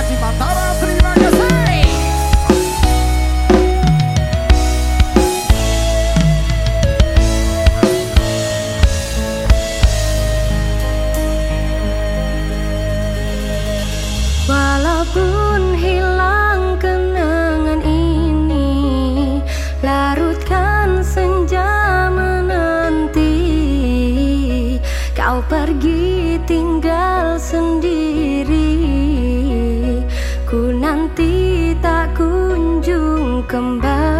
Haji Mantara terima kasih Walaupun hilang kenangan ini Larutkan senja menanti. Kau pergi tinggal sendiri Ku nanti tak kunjung kembali